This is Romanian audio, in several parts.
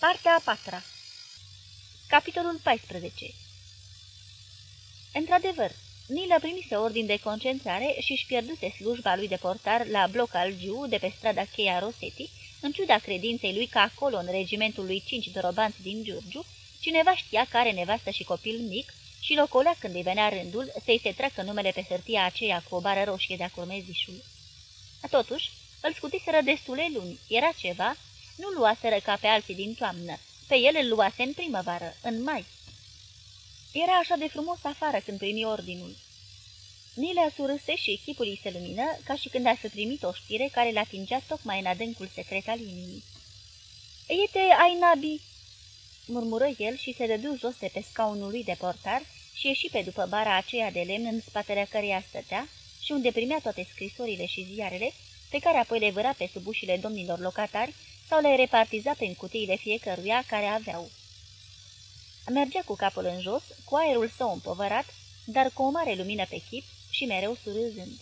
Partea a patra. Capitolul 14 Într-adevăr, Nilă primise ordin de concentrare și își pierduse slujba lui de portar la bloc al Giu de pe strada Cheia Rosetti, în ciuda credinței lui că acolo, în regimentul lui cinci dorobanți din Giurgiu, cineva știa că are nevastă și copil mic și locolea când îi venea rândul să-i se treacă numele pe hârtia aceea cu o bară roșie de-a curmezișului. Totuși, îl scutiseră destule luni, era ceva, nu luaseră ca pe alții din toamnă, pe el îl luase în primăvară, în mai. Era așa de frumos afară când primi ordinul. Nilea surâse și chipul îi se lumină, ca și când a să primit o știre care l atingea tocmai în adâncul secret al inimii. Iete, ai nabi!" murmură el și se dădu jos de pe scaunul lui de portar și ieși pe după bara aceea de lemn în spatele căreia stătea și unde primea toate scrisorile și ziarele, pe care apoi le vâra pe sub ușile domnilor locatari sau le repartiza prin cutiile fiecăruia care aveau. Mergea cu capul în jos, cu aerul său împovărat, dar cu o mare lumină pe chip și mereu surâzând.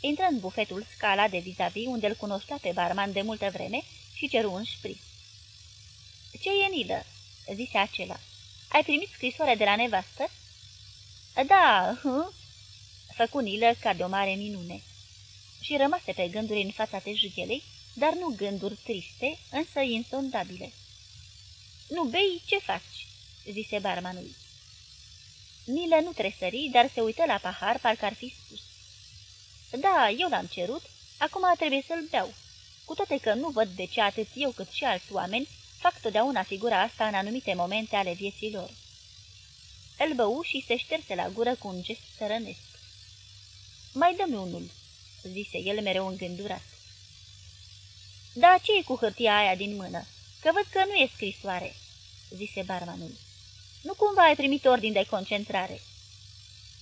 Intră în bufetul Scala de vis-a-vis, -vis, unde îl cunoștea pe barman de multă vreme și ceru un șpriț. Ce e, Nilă?" zise acela. Ai primit scrisoarea de la nevastă?" Da, hă?" făcu Nilă ca de o mare minune. Și rămase pe gânduri în fața tejughelei, dar nu gânduri triste, însă insondabile. Nu bei, ce faci?" zise barmanul. Nilă nu tresări, dar se uită la pahar, parcă ar fi spus. Da, eu l-am cerut, acum trebuie să-l beau. Cu toate că nu văd de ce atât eu cât și alți oameni fac totdeauna figura asta în anumite momente ale vieții lor. Îl bău și se șterse la gură cu un gest sărănesc. Mai dă-mi unul," zise el mereu îngândurat. Da, ce e cu hârtia aia din mână? Că văd că nu e scrisoare," zise barmanul. Nu cumva ai primit ordin de concentrare?"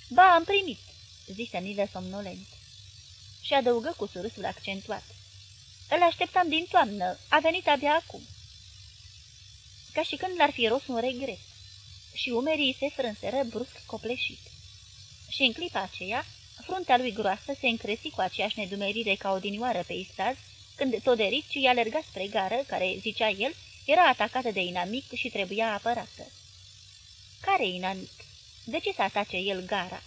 Ba, am primit," zise Nilă somnolent. Și adăugă cu surâsul accentuat. Îl așteptam din toamnă, a venit abia acum." Ca și când l-ar fi rost un regret. Și umerii se frânseră brusc copleșit. Și în clipa aceea, fruntea lui groasă se încresi cu aceeași nedumerire ca odinioară pe istaz, când Toderici i-a alergat spre gară, care, zicea el, era atacată de inamic și trebuia apărată. Care inamic? De ce să atace el gara?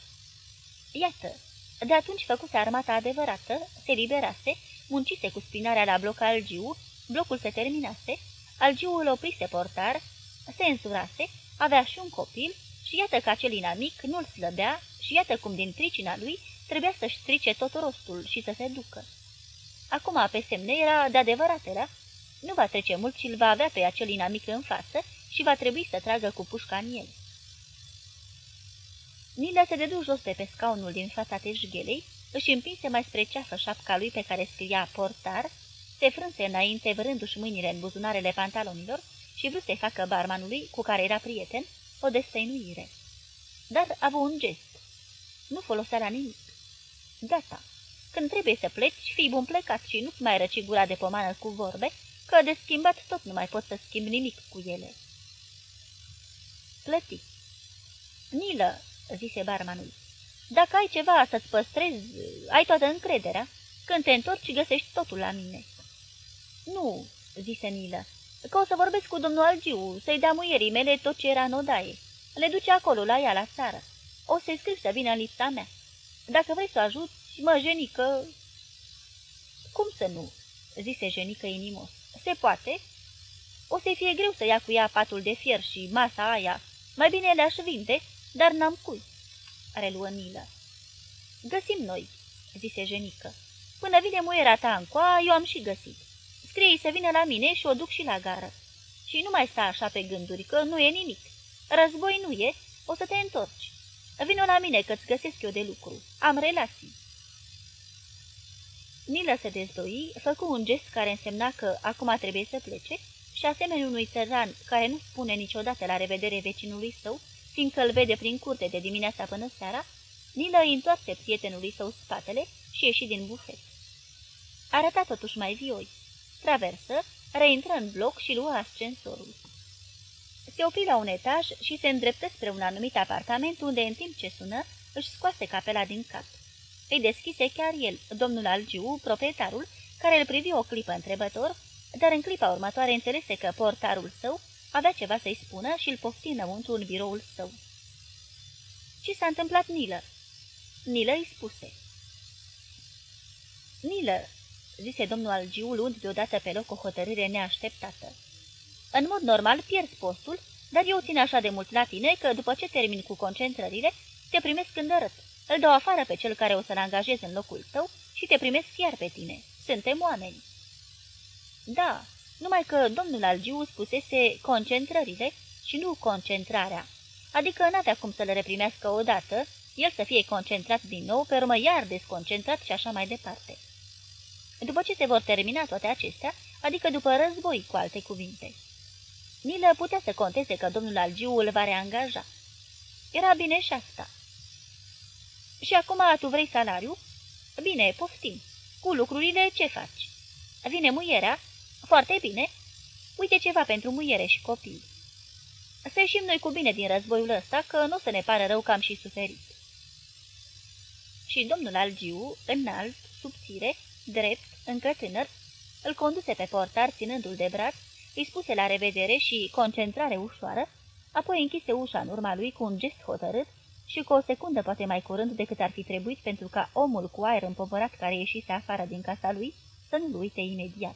Iată, de atunci făcuse armata adevărată, se liberase, muncise cu spinarea la bloc Algiu, blocul se terminase, Algiu îl oprise portar, se însurase, avea și un copil și iată că acel inamic nu-l slăbea și iată cum din pricina lui trebuia să-și strice tot rostul și să se ducă. Acum pe semne era de adevăratele, nu va trece mult și îl va avea pe acel inamic în față și va trebui să tragă cu pușca în el. Nila se dedu jos de pe scaunul din fața tejghelei, își împinse mai spre ceafă șapca lui pe care scria portar, se frânse înainte, vărându-și mâinile în buzunarele pantalonilor și vrut să facă barmanului, cu care era prieten, o destăinuire. Dar a avut un gest. Nu folosea la nimic. Gata. Când trebuie să pleci, fii bun plecat și nu-ți mai răci gura de pomană cu vorbe, că de schimbat tot nu mai poți să schimbi nimic cu ele. Plăti. Nilă, zise barmanul, dacă ai ceva să-ți păstrezi, ai toată încrederea. Când te întorci, găsești totul la mine. Nu, zise Nilă, că o să vorbesc cu domnul Algiu, să-i dea muierii mele tot ce era în odaie. Le duce acolo, la ea, la țară. O să-i scriu să vină în lipsa mea. Dacă vrei să ajuți, mă, Jenică... Cum să nu? zise Jenică inimos. Se poate? O să-i fie greu să ia cu ea patul de fier și masa aia. Mai bine le-aș vinde, dar n-am cui. Reluă Nilă. Găsim noi, zise Jenică. Până vine muiera ta încoa, eu am și găsit. Scrie să vină la mine și o duc și la gară. Și nu mai sta așa pe gânduri, că nu e nimic. Război nu e, o să te întorci. Vino la mine că-ți găsesc eu de lucru. Am relații. Nilă se dezdoi, făcu un gest care însemna că acum trebuie să plece și asemenea unui țăran care nu spune niciodată la revedere vecinului său, fiindcă îl vede prin curte de dimineața până seara, Nilă îi întoarse prietenului său spatele și ieși din bufet. Arăta totuși mai vioi. Traversă, reintră în bloc și luă ascensorul. Se opri la un etaj și se îndreptă spre un anumit apartament unde, în timp ce sună, își scoase capela din cap. Îi deschise chiar el, domnul Algiu, proprietarul, care îl privi o clipă întrebător, dar în clipa următoare înțelese că portarul său avea ceva să-i spună și îl pofti înăuntru în biroul său. Ce s-a întâmplat, Nilă?" Nilă îi spuse. Nilă, zise domnul Algiu, luând deodată pe loc o hotărâre neașteptată. În mod normal pierzi postul, dar eu țin așa de mult la tine că după ce termin cu concentrările, te primesc îndărât. Îl dau afară pe cel care o să-l angajez în locul tău și te primesc iar pe tine. Suntem oameni. Da, numai că domnul Algiu spusese concentrările și nu concentrarea, adică n-avea cum să le reprimească odată, el să fie concentrat din nou, pe urmă iar desconcentrat și așa mai departe. După ce se vor termina toate acestea, adică după război, cu alte cuvinte. Nilă putea să conteze că domnul Algiu îl va reangaja. Era bine și asta. Și acum tu vrei salariu? Bine, poftim. Cu lucrurile ce faci? Vine muierea? Foarte bine. Uite ceva pentru muiere și copii. Să ieșim noi cu bine din războiul ăsta, că nu o să ne pară rău că am și suferit. Și domnul Algiu, înalt, subțire, drept, încă tânăr, îl conduse pe portar ținându-l de braț, îi spuse la revedere și concentrare ușoară, apoi închise ușa în urma lui cu un gest hotărât și cu o secundă poate mai curând decât ar fi trebuit pentru ca omul cu aer împovărat care ieșise afară din casa lui să nu-l uite imediat.